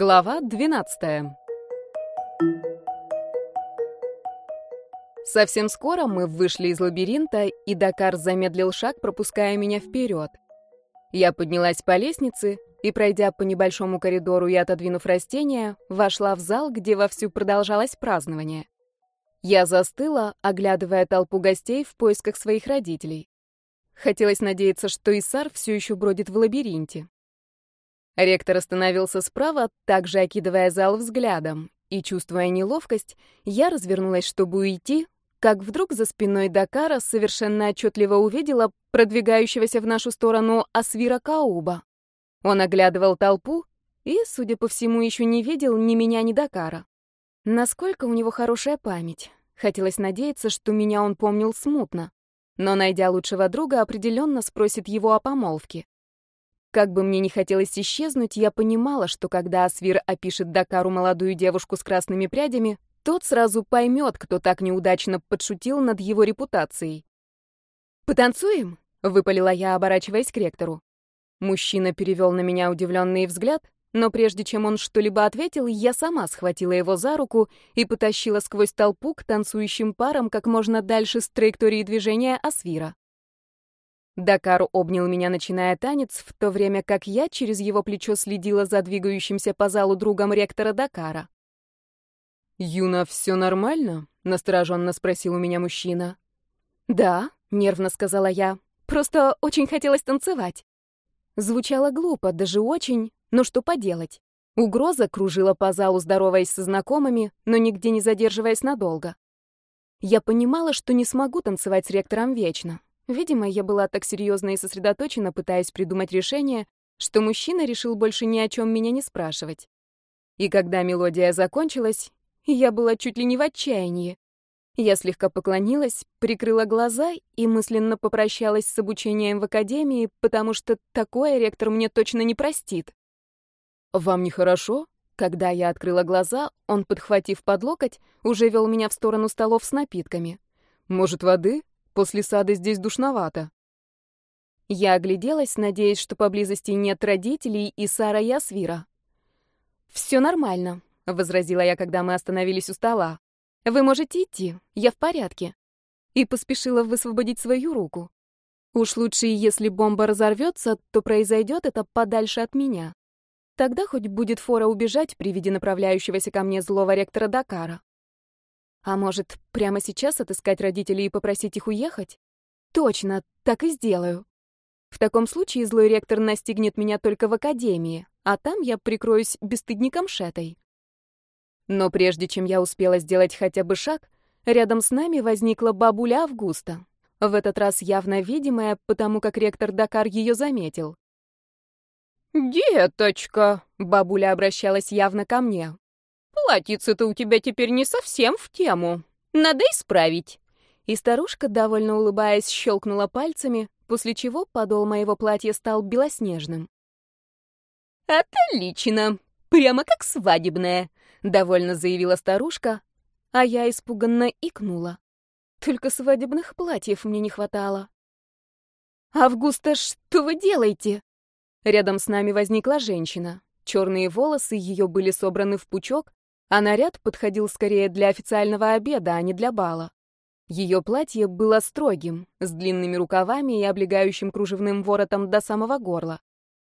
Глава 12. Совсем скоро мы вышли из лабиринта, и Дакар замедлил шаг, пропуская меня вперед. Я поднялась по лестнице и, пройдя по небольшому коридору и отодвинув растения, вошла в зал, где вовсю продолжалось празднование. Я застыла, оглядывая толпу гостей в поисках своих родителей. Хотелось надеяться, что Исар все еще бродит в лабиринте. Ректор остановился справа, также окидывая зал взглядом, и, чувствуя неловкость, я развернулась, чтобы уйти, как вдруг за спиной Дакара совершенно отчетливо увидела продвигающегося в нашу сторону Асвира Кауба. Он оглядывал толпу и, судя по всему, еще не видел ни меня, ни Дакара. Насколько у него хорошая память. Хотелось надеяться, что меня он помнил смутно. Но, найдя лучшего друга, определенно спросит его о помолвке. Как бы мне ни хотелось исчезнуть, я понимала, что когда Асвир опишет Дакару молодую девушку с красными прядями, тот сразу поймет, кто так неудачно подшутил над его репутацией. «Потанцуем?» — выпалила я, оборачиваясь к ректору. Мужчина перевел на меня удивленный взгляд, но прежде чем он что-либо ответил, я сама схватила его за руку и потащила сквозь толпу к танцующим парам как можно дальше с траектории движения Асвира. Дакар обнял меня, начиная танец, в то время как я через его плечо следила за двигающимся по залу другом ректора Дакара. «Юна, все нормально?» — настороженно спросил у меня мужчина. «Да», — нервно сказала я, — «просто очень хотелось танцевать». Звучало глупо, даже очень, но что поделать. Угроза кружила по залу, здороваясь со знакомыми, но нигде не задерживаясь надолго. Я понимала, что не смогу танцевать с ректором вечно, Видимо, я была так серьезна и сосредоточена, пытаясь придумать решение, что мужчина решил больше ни о чем меня не спрашивать. И когда мелодия закончилась, я была чуть ли не в отчаянии. Я слегка поклонилась, прикрыла глаза и мысленно попрощалась с обучением в академии, потому что такое ректор мне точно не простит. «Вам нехорошо?» Когда я открыла глаза, он, подхватив под локоть, уже вел меня в сторону столов с напитками. «Может, воды?» После сада здесь душновато. Я огляделась, надеясь, что поблизости нет родителей и Сара Ясвира. «Все нормально», — возразила я, когда мы остановились у стола. «Вы можете идти, я в порядке». И поспешила высвободить свою руку. Уж лучше, если бомба разорвется, то произойдет это подальше от меня. Тогда хоть будет фора убежать при виде направляющегося ко мне злого ректора Дакара. А может, прямо сейчас отыскать родителей и попросить их уехать? Точно, так и сделаю. В таком случае злой ректор настигнет меня только в академии, а там я прикроюсь бесстыдником Шетой. Но прежде чем я успела сделать хотя бы шаг, рядом с нами возникла бабуля Августа. В этот раз явно видимая, потому как ректор Дакар ее заметил. «Деточка!» — бабуля обращалась явно ко мне. Платьице-то у тебя теперь не совсем в тему. Надо исправить. И старушка, довольно улыбаясь, щелкнула пальцами, после чего подол моего платья стал белоснежным. «Отлично! Прямо как свадебная!» — довольно заявила старушка, а я испуганно икнула. Только свадебных платьев мне не хватало. «Августа, что вы делаете?» Рядом с нами возникла женщина. Черные волосы ее были собраны в пучок, а наряд подходил скорее для официального обеда, а не для бала. Ее платье было строгим, с длинными рукавами и облегающим кружевным воротом до самого горла.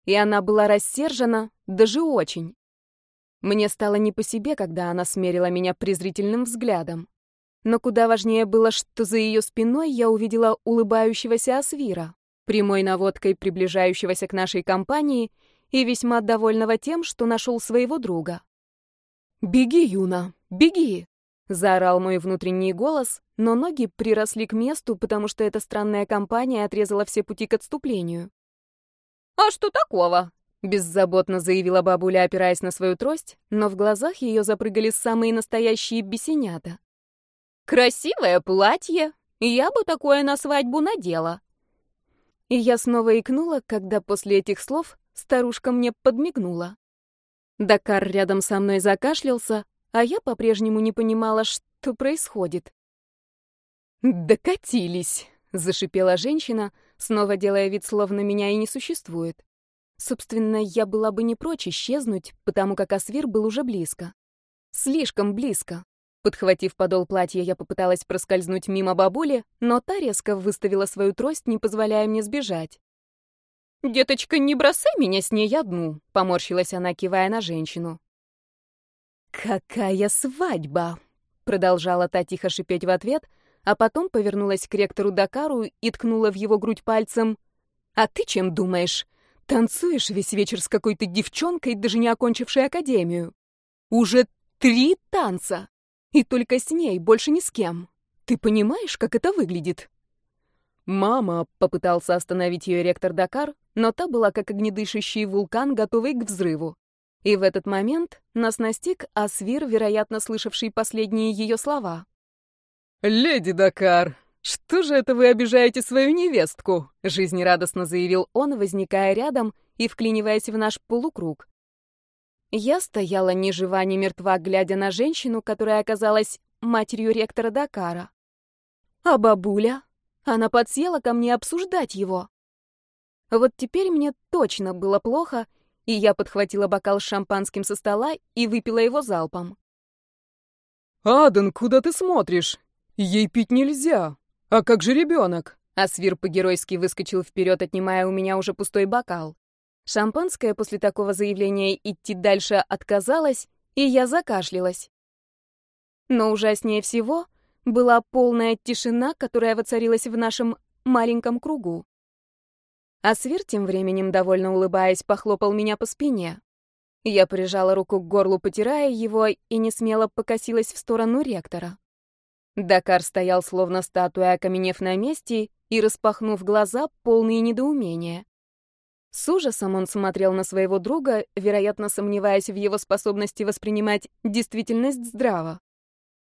И она была рассержена, даже очень. Мне стало не по себе, когда она смерила меня презрительным взглядом. Но куда важнее было, что за ее спиной я увидела улыбающегося Асвира, прямой наводкой приближающегося к нашей компании и весьма довольного тем, что нашел своего друга. «Беги, Юна, беги!» — заорал мой внутренний голос, но ноги приросли к месту, потому что эта странная компания отрезала все пути к отступлению. «А что такого?» — беззаботно заявила бабуля, опираясь на свою трость, но в глазах ее запрыгали самые настоящие бесенята. «Красивое платье! Я бы такое на свадьбу надела!» И я снова икнула, когда после этих слов старушка мне подмигнула. Дакар рядом со мной закашлялся, а я по-прежнему не понимала, что происходит. «Докатились!» — зашипела женщина, снова делая вид, словно меня и не существует. Собственно, я была бы не прочь исчезнуть, потому как Асвир был уже близко. Слишком близко. Подхватив подол платья, я попыталась проскользнуть мимо бабули, но та резко выставила свою трость, не позволяя мне сбежать. «Деточка, не бросай меня с ней одну», — поморщилась она, кивая на женщину. «Какая свадьба!» — продолжала та тихо шипеть в ответ, а потом повернулась к ректору Дакару и ткнула в его грудь пальцем. «А ты чем думаешь? Танцуешь весь вечер с какой-то девчонкой, даже не окончившей академию? Уже три танца! И только с ней, больше ни с кем. Ты понимаешь, как это выглядит?» «Мама», — попытался остановить ее ректор Дакар, но та была как огнедышащий вулкан, готовый к взрыву. И в этот момент нас настиг Асвир, вероятно, слышавший последние ее слова. «Леди Дакар, что же это вы обижаете свою невестку?» — жизнерадостно заявил он, возникая рядом и вклиниваясь в наш полукруг. Я стояла ни жива, ни мертва, глядя на женщину, которая оказалась матерью ректора Дакара. А бабуля? Она подсела ко мне обсуждать его. Вот теперь мне точно было плохо, и я подхватила бокал с шампанским со стола и выпила его залпом. «Аден, куда ты смотришь? Ей пить нельзя. А как же ребенок?» Асвир по-геройски выскочил вперед, отнимая у меня уже пустой бокал. Шампанское после такого заявления идти дальше отказалось, и я закашлялась. Но ужаснее всего была полная тишина, которая воцарилась в нашем маленьком кругу. А Свир тем временем, довольно улыбаясь, похлопал меня по спине. Я прижала руку к горлу, потирая его, и не смело покосилась в сторону ректора. Дакар стоял словно статуя, окаменев на месте и распахнув глаза, полные недоумения. С ужасом он смотрел на своего друга, вероятно, сомневаясь в его способности воспринимать действительность здраво.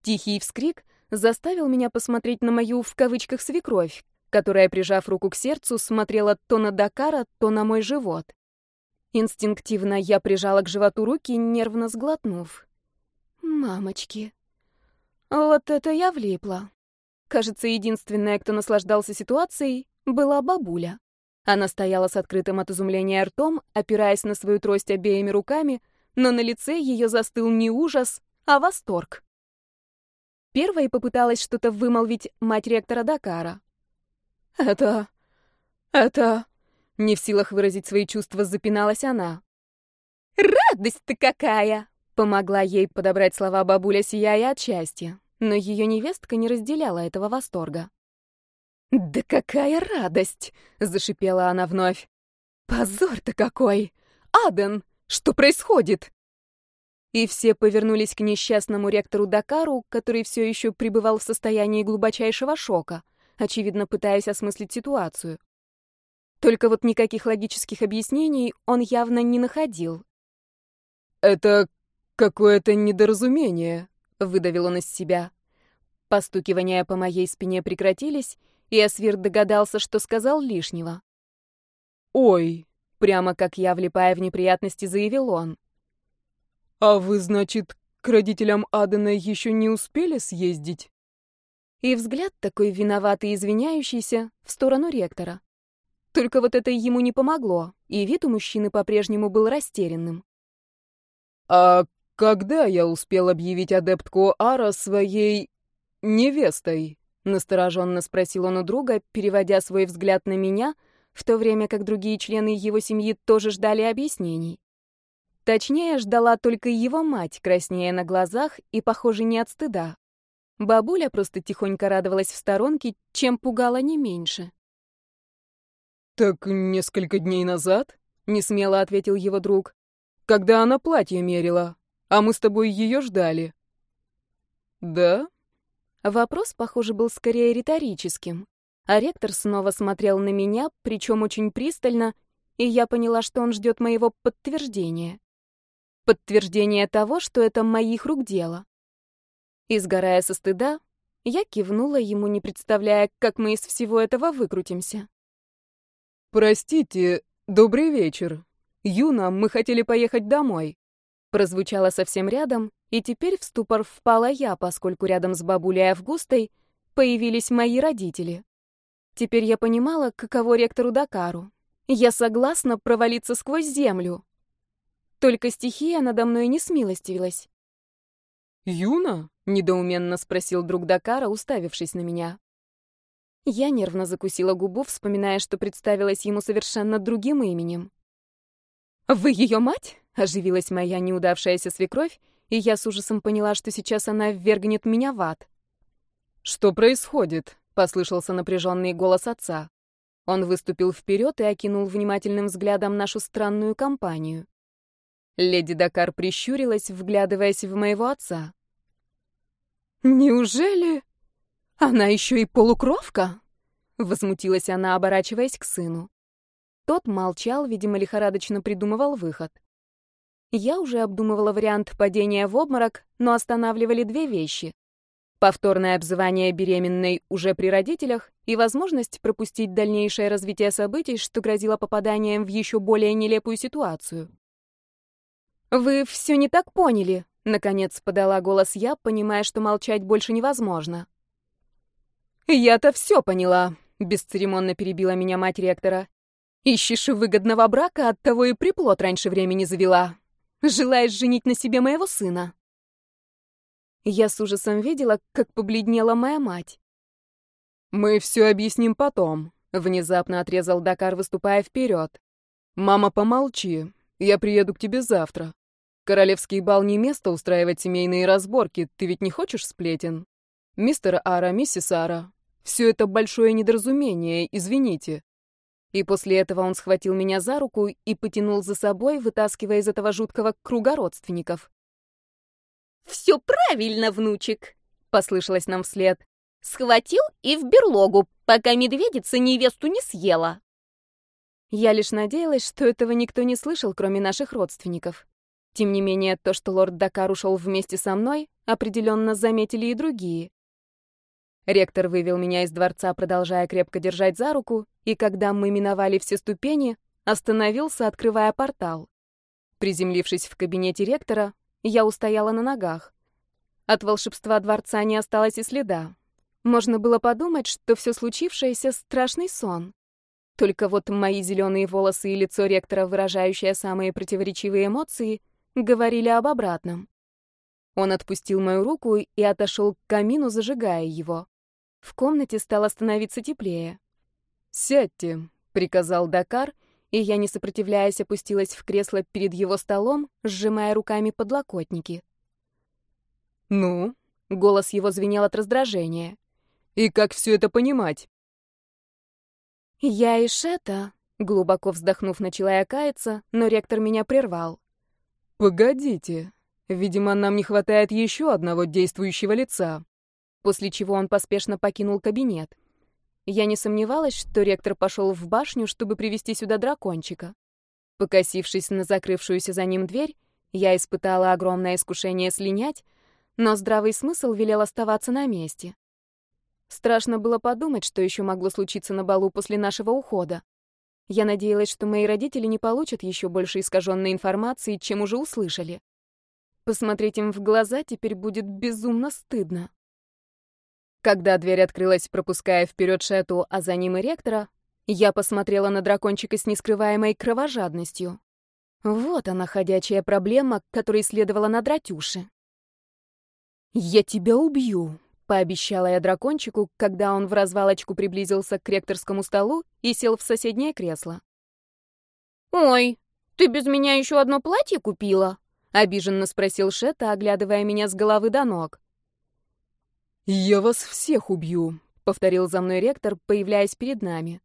Тихий вскрик заставил меня посмотреть на мою, в кавычках, свекровь, которая, прижав руку к сердцу, смотрела то на Дакара, то на мой живот. Инстинктивно я прижала к животу руки, нервно сглотнув. «Мамочки, вот это я влипла». Кажется, единственная, кто наслаждался ситуацией, была бабуля. Она стояла с открытым от изумления ртом, опираясь на свою трость обеими руками, но на лице ее застыл не ужас, а восторг. Первой попыталась что-то вымолвить мать ректора Дакара. «Это... это...» Не в силах выразить свои чувства, запиналась она. «Радость-то какая!» Помогла ей подобрать слова бабуля, сияя от счастья. Но ее невестка не разделяла этого восторга. «Да какая радость!» — зашипела она вновь. «Позор-то какой! Аден, что происходит?» и все повернулись к несчастному ректору Дакару, который все еще пребывал в состоянии глубочайшего шока, очевидно пытаясь осмыслить ситуацию. Только вот никаких логических объяснений он явно не находил. «Это какое-то недоразумение», — выдавил он из себя. Постукивания по моей спине прекратились, и Асвир догадался, что сказал лишнего. «Ой», — прямо как я, влипая в неприятности, заявил он. «А вы, значит, к родителям Адена еще не успели съездить?» И взгляд такой виноватый и извиняющийся в сторону ректора. Только вот это ему не помогло, и вид у мужчины по-прежнему был растерянным. «А когда я успел объявить адептку Ара своей невестой?» — настороженно спросил он у друга, переводя свой взгляд на меня, в то время как другие члены его семьи тоже ждали объяснений. Точнее, ждала только его мать, краснея на глазах и, похоже, не от стыда. Бабуля просто тихонько радовалась в сторонке, чем пугала не меньше. «Так несколько дней назад?» — несмело ответил его друг. «Когда она платье мерила, а мы с тобой ее ждали». «Да?» Вопрос, похоже, был скорее риторическим. А ректор снова смотрел на меня, причем очень пристально, и я поняла, что он ждет моего подтверждения. Подтверждение того, что это моих рук дело. И сгорая со стыда, я кивнула ему, не представляя, как мы из всего этого выкрутимся. «Простите, добрый вечер. Юна, мы хотели поехать домой». Прозвучало совсем рядом, и теперь в ступор впала я, поскольку рядом с бабулей Августой появились мои родители. Теперь я понимала, каково ректору Дакару. Я согласна провалиться сквозь землю. Только стихия надо мной не смилостивилась. «Юна?» — недоуменно спросил друг Дакара, уставившись на меня. Я нервно закусила губу, вспоминая, что представилась ему совершенно другим именем. «Вы ее мать?» — оживилась моя неудавшаяся свекровь, и я с ужасом поняла, что сейчас она ввергнет меня в ад. «Что происходит?» — послышался напряженный голос отца. Он выступил вперед и окинул внимательным взглядом нашу странную компанию. Леди Дакар прищурилась, вглядываясь в моего отца. «Неужели она еще и полукровка?» Возмутилась она, оборачиваясь к сыну. Тот молчал, видимо, лихорадочно придумывал выход. Я уже обдумывала вариант падения в обморок, но останавливали две вещи. Повторное обзывание беременной уже при родителях и возможность пропустить дальнейшее развитие событий, что грозило попаданием в еще более нелепую ситуацию. «Вы все не так поняли», — наконец подала голос я, понимая, что молчать больше невозможно. «Я-то все поняла», — бесцеремонно перебила меня мать ректора. «Ищешь выгодного брака, оттого и приплод раньше времени завела. Желаешь женить на себе моего сына?» Я с ужасом видела, как побледнела моя мать. «Мы все объясним потом», — внезапно отрезал Дакар, выступая вперед. «Мама, помолчи. Я приеду к тебе завтра. Королевский бал не место устраивать семейные разборки. Ты ведь не хочешь сплетен? Мистер Ара, миссис Ара, все это большое недоразумение, извините». И после этого он схватил меня за руку и потянул за собой, вытаскивая из этого жуткого круга родственников. «Все правильно, внучек!» — послышалось нам вслед. «Схватил и в берлогу, пока медведица невесту не съела». Я лишь надеялась, что этого никто не слышал, кроме наших родственников. Тем не менее, то, что лорд Дакар ушел вместе со мной, определенно заметили и другие. Ректор вывел меня из дворца, продолжая крепко держать за руку, и когда мы миновали все ступени, остановился, открывая портал. Приземлившись в кабинете ректора, я устояла на ногах. От волшебства дворца не осталось и следа. Можно было подумать, что все случившееся — страшный сон. Только вот мои зеленые волосы и лицо ректора, выражающее самые противоречивые эмоции, говорили об обратном. Он отпустил мою руку и отошел к камину, зажигая его. В комнате стало становиться теплее. «Сядьте», — приказал Дакар, и я, не сопротивляясь, опустилась в кресло перед его столом, сжимая руками подлокотники. «Ну?» — голос его звенел от раздражения. «И как все это понимать?» «Я и Шета», — глубоко вздохнув, начала я каяться, но ректор меня прервал. «Погодите. Видимо, нам не хватает еще одного действующего лица». После чего он поспешно покинул кабинет. Я не сомневалась, что ректор пошел в башню, чтобы привести сюда дракончика. Покосившись на закрывшуюся за ним дверь, я испытала огромное искушение слинять, но здравый смысл велел оставаться на месте. Страшно было подумать, что еще могло случиться на балу после нашего ухода. Я надеялась, что мои родители не получат еще больше искаженной информации, чем уже услышали. Посмотреть им в глаза теперь будет безумно стыдно. Когда дверь открылась, пропуская вперед Шету, а за ним и ректора, я посмотрела на дракончика с нескрываемой кровожадностью. Вот она, ходячая проблема, которой следовало надрать уши. «Я тебя убью», — пообещала я дракончику, когда он в развалочку приблизился к ректорскому столу и сел в соседнее кресло. «Ой, ты без меня еще одно платье купила?» — обиженно спросил Шета, оглядывая меня с головы до ног. «Я вас всех убью», — повторил за мной ректор, появляясь перед нами.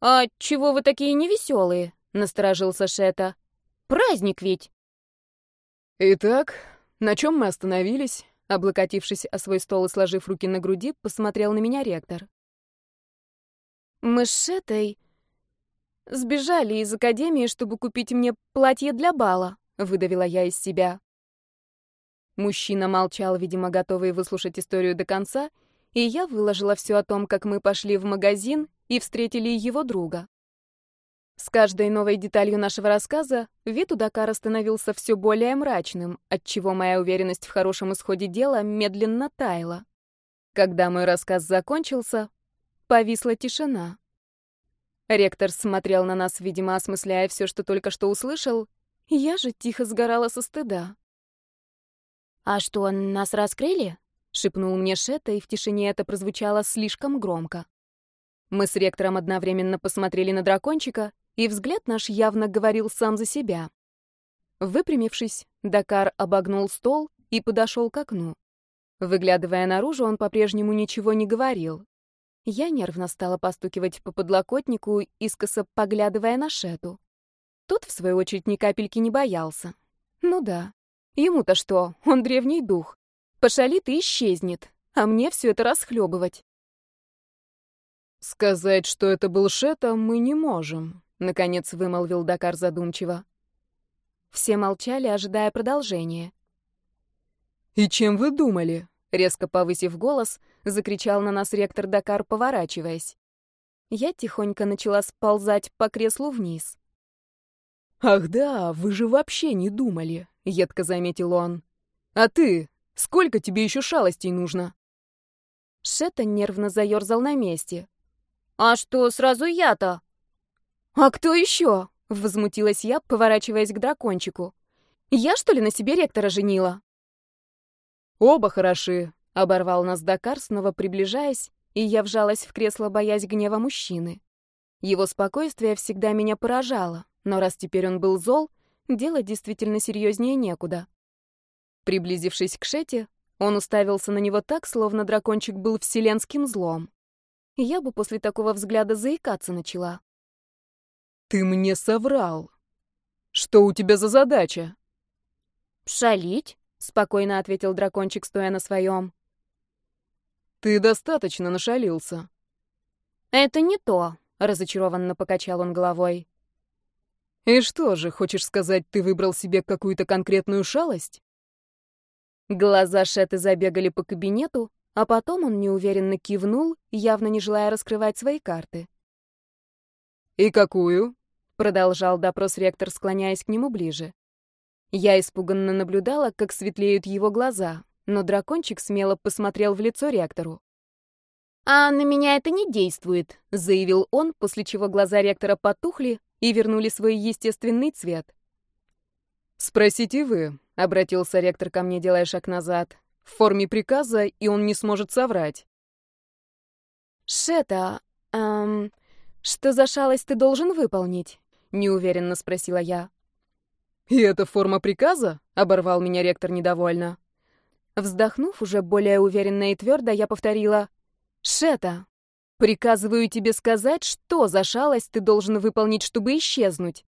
«А чего вы такие невеселые?» — насторожился Шета. «Праздник ведь!» «Итак, на чем мы остановились?» Облокотившись о свой стол и сложив руки на груди, посмотрел на меня ректор. «Мы с Шетой сбежали из академии, чтобы купить мне платье для бала», — выдавила я из себя. Мужчина молчал, видимо, готовый выслушать историю до конца, и я выложила все о том, как мы пошли в магазин и встретили его друга. С каждой новой деталью нашего рассказа вид у Дакара становился все более мрачным, отчего моя уверенность в хорошем исходе дела медленно таяла. Когда мой рассказ закончился, повисла тишина. Ректор смотрел на нас, видимо, осмысляя все, что только что услышал. Я же тихо сгорала со стыда. «А что, нас раскрыли?» — шепнул мне Шета, и в тишине это прозвучало слишком громко. Мы с ректором одновременно посмотрели на дракончика, и взгляд наш явно говорил сам за себя. Выпрямившись, Дакар обогнул стол и подошел к окну. Выглядывая наружу, он по-прежнему ничего не говорил. Я нервно стала постукивать по подлокотнику, искоса поглядывая на Шету. Тот, в свою очередь, ни капельки не боялся. Ну да. Ему-то что, он древний дух. Пошалит и исчезнет, а мне все это расхлебывать. «Сказать, что это был Шета, мы не можем», — наконец вымолвил Дакар задумчиво. Все молчали, ожидая продолжения. «И чем вы думали?» Резко повысив голос, закричал на нас ректор Дакар, поворачиваясь. Я тихонько начала сползать по креслу вниз. «Ах да, вы же вообще не думали», — едко заметил он. «А ты? Сколько тебе еще шалостей нужно?» Шета нервно заерзал на месте. «А что, сразу я-то?» «А кто еще?» — возмутилась я, поворачиваясь к дракончику. «Я, что ли, на себе ректора женила?» «Оба хороши», — оборвал нас Дакар, снова приближаясь, и я вжалась в кресло, боясь гнева мужчины. Его спокойствие всегда меня поражало, но раз теперь он был зол, дело действительно серьезнее некуда. Приблизившись к Шете, он уставился на него так, словно дракончик был вселенским злом. Я бы после такого взгляда заикаться начала. «Ты мне соврал. Что у тебя за задача?» «Шалить?» спокойно ответил дракончик, стоя на своем. Ты достаточно нашалился. Это не то, разочарованно покачал он головой. И что же, хочешь сказать, ты выбрал себе какую-то конкретную шалость? Глаза Шеты забегали по кабинету, а потом он неуверенно кивнул, явно не желая раскрывать свои карты. «И какую?» — продолжал допрос ректор, склоняясь к нему ближе. Я испуганно наблюдала, как светлеют его глаза, но дракончик смело посмотрел в лицо ректору. «А на меня это не действует», — заявил он, после чего глаза ректора потухли и вернули свой естественный цвет. «Спросите вы», — обратился ректор ко мне, делая шаг назад, — «в форме приказа, и он не сможет соврать». «Шета, эм, что за шалость ты должен выполнить?» — неуверенно спросила я. «И это форма приказа?» — оборвал меня ректор недовольно. Вздохнув уже более уверенно и твердо, я повторила. «Шета, приказываю тебе сказать, что за шалость ты должен выполнить, чтобы исчезнуть».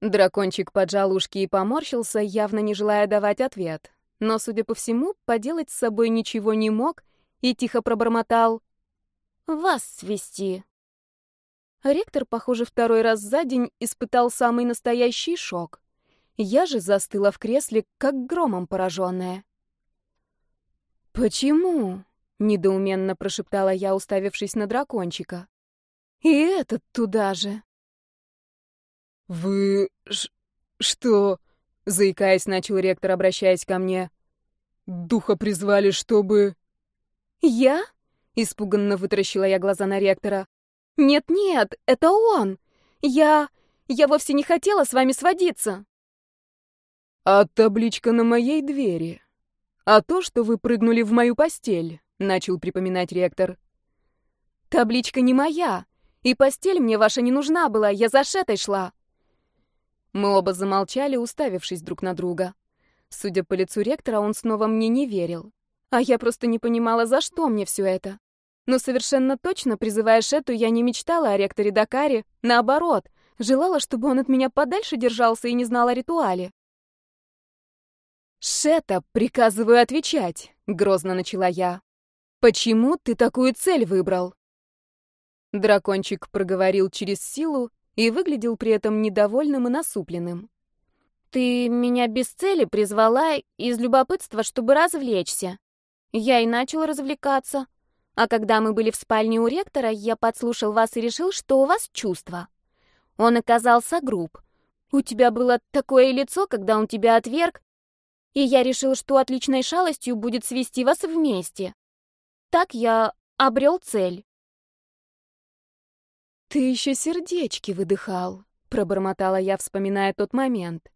Дракончик поджал ушки и поморщился, явно не желая давать ответ. Но, судя по всему, поделать с собой ничего не мог и тихо пробормотал. «Вас свести». Ректор, похоже, второй раз за день испытал самый настоящий шок. Я же застыла в кресле, как громом пораженная. «Почему?» — недоуменно прошептала я, уставившись на дракончика. «И этот туда же!» «Вы... что...» — заикаясь, начал ректор, обращаясь ко мне. «Духа призвали, чтобы...» «Я?» — испуганно вытаращила я глаза на ректора. «Нет-нет, это он! Я... я вовсе не хотела с вами сводиться!» «А табличка на моей двери? А то, что вы прыгнули в мою постель?» — начал припоминать ректор. «Табличка не моя, и постель мне ваша не нужна была, я за шетой шла!» Мы оба замолчали, уставившись друг на друга. Судя по лицу ректора, он снова мне не верил. А я просто не понимала, за что мне все это. Но совершенно точно, призывая Шету, я не мечтала о ректоре Дакаре, наоборот, желала, чтобы он от меня подальше держался и не знал о ритуале. «Шета, приказываю отвечать», — грозно начала я. «Почему ты такую цель выбрал?» Дракончик проговорил через силу и выглядел при этом недовольным и насупленным. «Ты меня без цели призвала из любопытства, чтобы развлечься. Я и начал развлекаться. А когда мы были в спальне у ректора, я подслушал вас и решил, что у вас чувства. Он оказался груб. У тебя было такое лицо, когда он тебя отверг, и я решил, что отличной шалостью будет свести вас вместе. Так я обрел цель. «Ты еще сердечки выдыхал», — пробормотала я, вспоминая тот момент.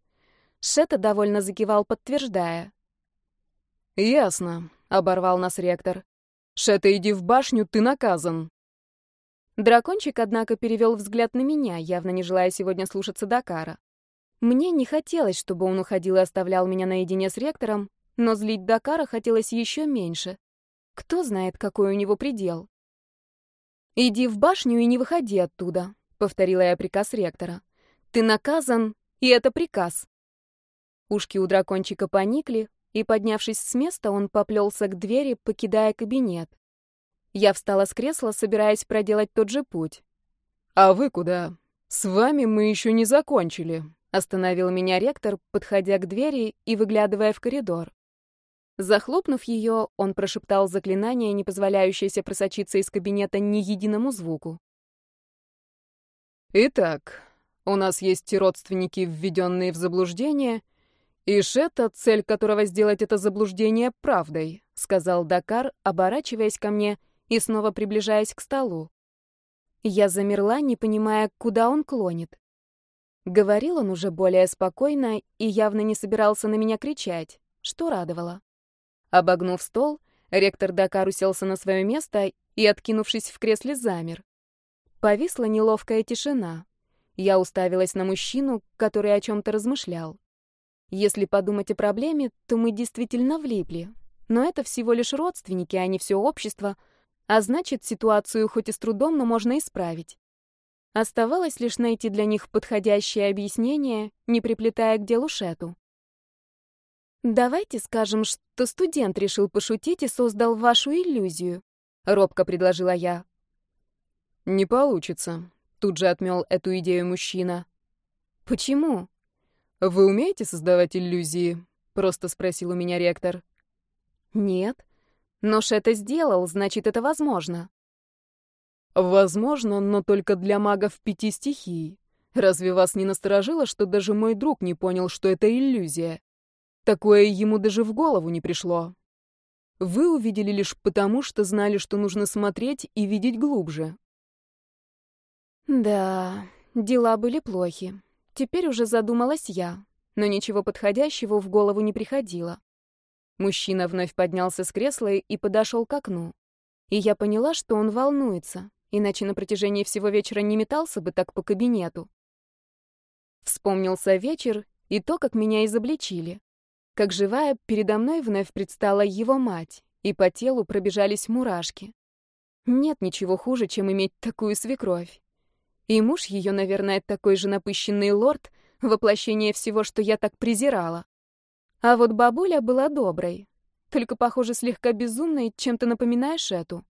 Шета довольно закивал, подтверждая. «Ясно», — оборвал нас ректор. «Шета, иди в башню, ты наказан». Дракончик, однако, перевел взгляд на меня, явно не желая сегодня слушаться Дакара. Мне не хотелось, чтобы он уходил и оставлял меня наедине с ректором, но злить Дакара хотелось еще меньше. Кто знает, какой у него предел. «Иди в башню и не выходи оттуда», — повторила я приказ ректора. «Ты наказан, и это приказ». Ушки у дракончика поникли, и, поднявшись с места, он поплелся к двери, покидая кабинет. Я встала с кресла, собираясь проделать тот же путь. «А вы куда? С вами мы еще не закончили», — остановил меня ректор, подходя к двери и выглядывая в коридор. Захлопнув ее, он прошептал заклинание, не позволяющееся просочиться из кабинета ни единому звуку. «Итак, у нас есть и родственники, введенные в заблуждение, и Шета, цель которого сделать это заблуждение правдой», — сказал Дакар, оборачиваясь ко мне и снова приближаясь к столу. Я замерла, не понимая, куда он клонит. Говорил он уже более спокойно и явно не собирался на меня кричать, что радовало. Обогнув стол, ректор Дакар уселся на свое место и, откинувшись в кресле, замер. Повисла неловкая тишина. Я уставилась на мужчину, который о чем-то размышлял. Если подумать о проблеме, то мы действительно влипли. Но это всего лишь родственники, а не все общество, а значит, ситуацию хоть и с трудом, но можно исправить. Оставалось лишь найти для них подходящее объяснение, не приплетая к делу Шету. «Давайте скажем, что студент решил пошутить и создал вашу иллюзию», — робко предложила я. «Не получится», — тут же отмел эту идею мужчина. «Почему?» «Вы умеете создавать иллюзии?» — просто спросил у меня ректор. «Нет. Но это сделал, значит, это возможно». «Возможно, но только для магов пяти стихий. Разве вас не насторожило, что даже мой друг не понял, что это иллюзия?» Такое ему даже в голову не пришло. Вы увидели лишь потому, что знали, что нужно смотреть и видеть глубже. Да, дела были плохи. Теперь уже задумалась я, но ничего подходящего в голову не приходило. Мужчина вновь поднялся с кресла и подошел к окну. И я поняла, что он волнуется, иначе на протяжении всего вечера не метался бы так по кабинету. Вспомнился вечер и то, как меня изобличили. Как живая, передо мной вновь предстала его мать, и по телу пробежались мурашки. Нет ничего хуже, чем иметь такую свекровь. И муж ее, наверное, такой же напыщенный лорд, воплощение всего, что я так презирала. А вот бабуля была доброй, только, похоже, слегка безумной, чем-то напоминаешь эту.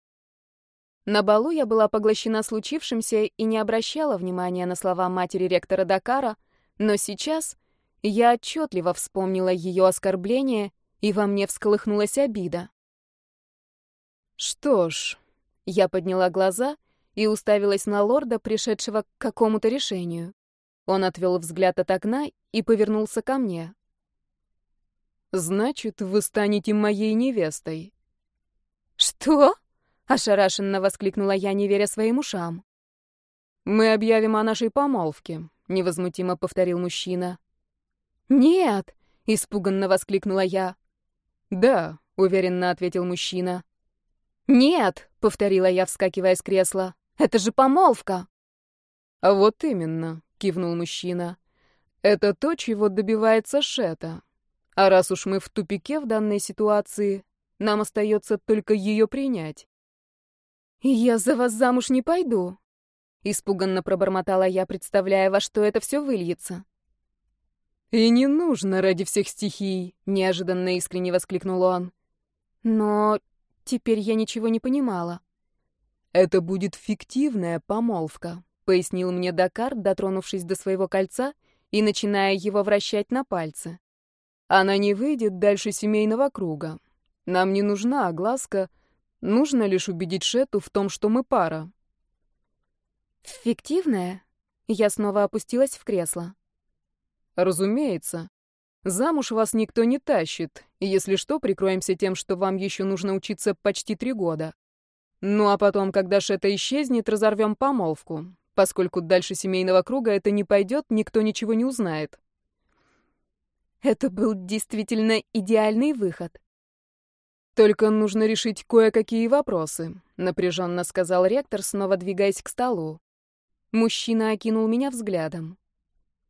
На балу я была поглощена случившимся и не обращала внимания на слова матери ректора Дакара, но сейчас я отчетливо вспомнила ее оскорбление, и во мне всколыхнулась обида. «Что ж...» Я подняла глаза и уставилась на лорда, пришедшего к какому-то решению. Он отвел взгляд от окна и повернулся ко мне. «Значит, вы станете моей невестой». «Что?» — ошарашенно воскликнула я, не веря своим ушам. «Мы объявим о нашей помолвке», — невозмутимо повторил мужчина. «Нет!» — испуганно воскликнула я. «Да», — уверенно ответил мужчина. «Нет!» — повторила я, вскакивая с кресла. «Это же помолвка!» «А вот именно», — кивнул мужчина. «Это то, чего добивается Шета. А раз уж мы в тупике в данной ситуации, нам остается только ее принять». «Я за вас замуж не пойду», — испуганно пробормотала я, представляя, во что это все выльется. «И не нужно ради всех стихий», — неожиданно искренне воскликнул он. «Но теперь я ничего не понимала». «Это будет фиктивная помолвка», — пояснил мне Дакар, дотронувшись до своего кольца и начиная его вращать на пальце. «Она не выйдет дальше семейного круга. Нам не нужна огласка, нужно лишь убедить Шету в том, что мы пара». «Фиктивная?» Я снова опустилась в кресло. Разумеется. Замуж вас никто не тащит, и если что, прикроемся тем, что вам еще нужно учиться почти три года. Ну а потом, когда Шета исчезнет, разорвем помолвку. Поскольку дальше семейного круга это не пойдет, никто ничего не узнает. Это был действительно идеальный выход. Только нужно решить кое-какие вопросы, напряженно сказал ректор, снова двигаясь к столу. Мужчина окинул меня взглядом.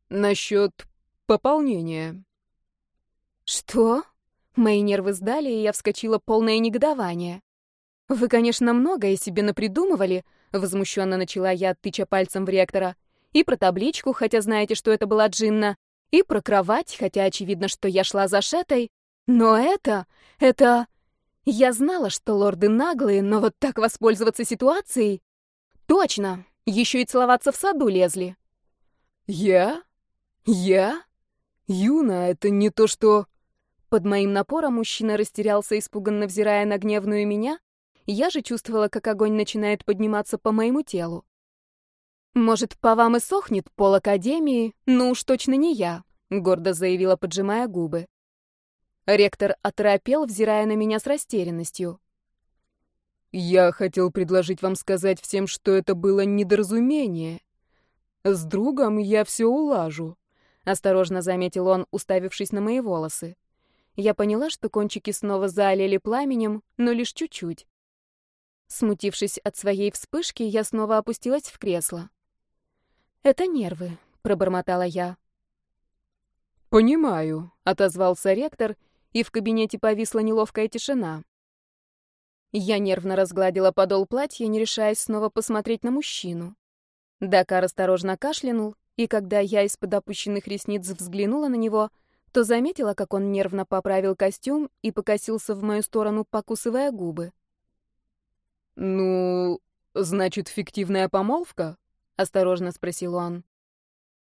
Насчет пополнения. Что? Мои нервы сдали, и я вскочила полное негодование. Вы, конечно, многое себе напридумывали, возмущенно начала я, тыча пальцем в ректора. И про табличку, хотя знаете, что это была Джинна, и про кровать, хотя очевидно, что я шла за Шетой. Но это... это... Я знала, что лорды наглые, но вот так воспользоваться ситуацией... Точно! Еще и целоваться в саду лезли. Я? Я? Юна, это не то, что... Под моим напором мужчина растерялся, испуганно взирая на гневную меня. Я же чувствовала, как огонь начинает подниматься по моему телу. «Может, по вам и сохнет пол Академии, но уж точно не я», — гордо заявила, поджимая губы. Ректор оторопел, взирая на меня с растерянностью. «Я хотел предложить вам сказать всем, что это было недоразумение. С другом я все улажу», — осторожно заметил он, уставившись на мои волосы. Я поняла, что кончики снова заолели пламенем, но лишь чуть-чуть. Смутившись от своей вспышки, я снова опустилась в кресло. «Это нервы», — пробормотала я. «Понимаю», — отозвался ректор, и в кабинете повисла неловкая тишина. Я нервно разгладила подол платья, не решаясь снова посмотреть на мужчину. Дакар осторожно кашлянул, и когда я из-под опущенных ресниц взглянула на него, то заметила, как он нервно поправил костюм и покосился в мою сторону, покусывая губы. «Ну, значит, фиктивная помолвка?» — осторожно спросил он.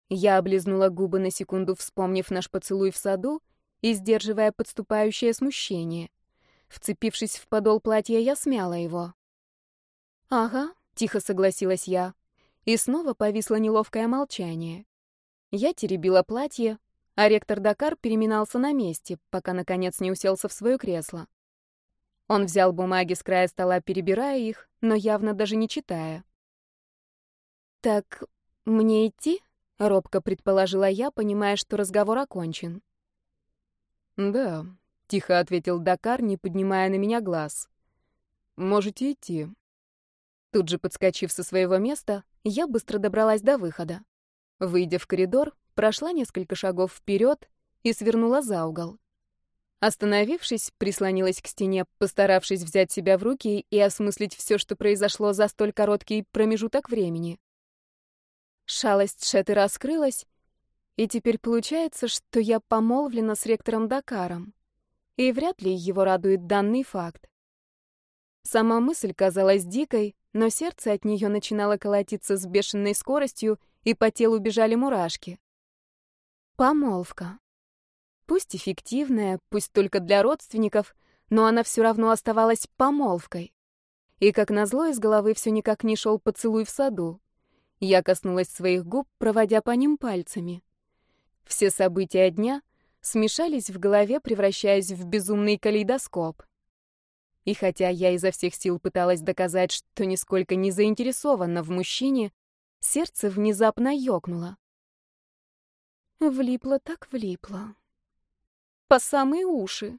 Я облизнула губы на секунду, вспомнив наш поцелуй в саду и сдерживая подступающее смущение. Вцепившись в подол платья, я смяла его. «Ага», — тихо согласилась я. И снова повисло неловкое молчание. Я теребила платье, а ректор Дакар переминался на месте, пока, наконец, не уселся в свое кресло. Он взял бумаги с края стола, перебирая их, но явно даже не читая. «Так мне идти?» — робко предположила я, понимая, что разговор окончен. «Да», — тихо ответил Дакар, не поднимая на меня глаз. «Можете идти». Тут же подскочив со своего места, я быстро добралась до выхода. Выйдя в коридор, прошла несколько шагов вперед и свернула за угол. Остановившись, прислонилась к стене, постаравшись взять себя в руки и осмыслить все, что произошло за столь короткий промежуток времени. Шалость Шеты раскрылась, и теперь получается, что я помолвлена с ректором Дакаром. И вряд ли его радует данный факт. Сама мысль казалась дикой, но сердце от нее начинало колотиться с бешеной скоростью, и по телу бежали мурашки. Помолвка. Пусть эффективная, пусть только для родственников, но она все равно оставалась помолвкой. И, как назло, из головы все никак не шел поцелуй в саду. Я коснулась своих губ, проводя по ним пальцами. Все события дня смешались в голове, превращаясь в безумный калейдоскоп. И хотя я изо всех сил пыталась доказать, что нисколько не заинтересована в мужчине, сердце внезапно ёкнуло. Влипло так влипло. По самые уши.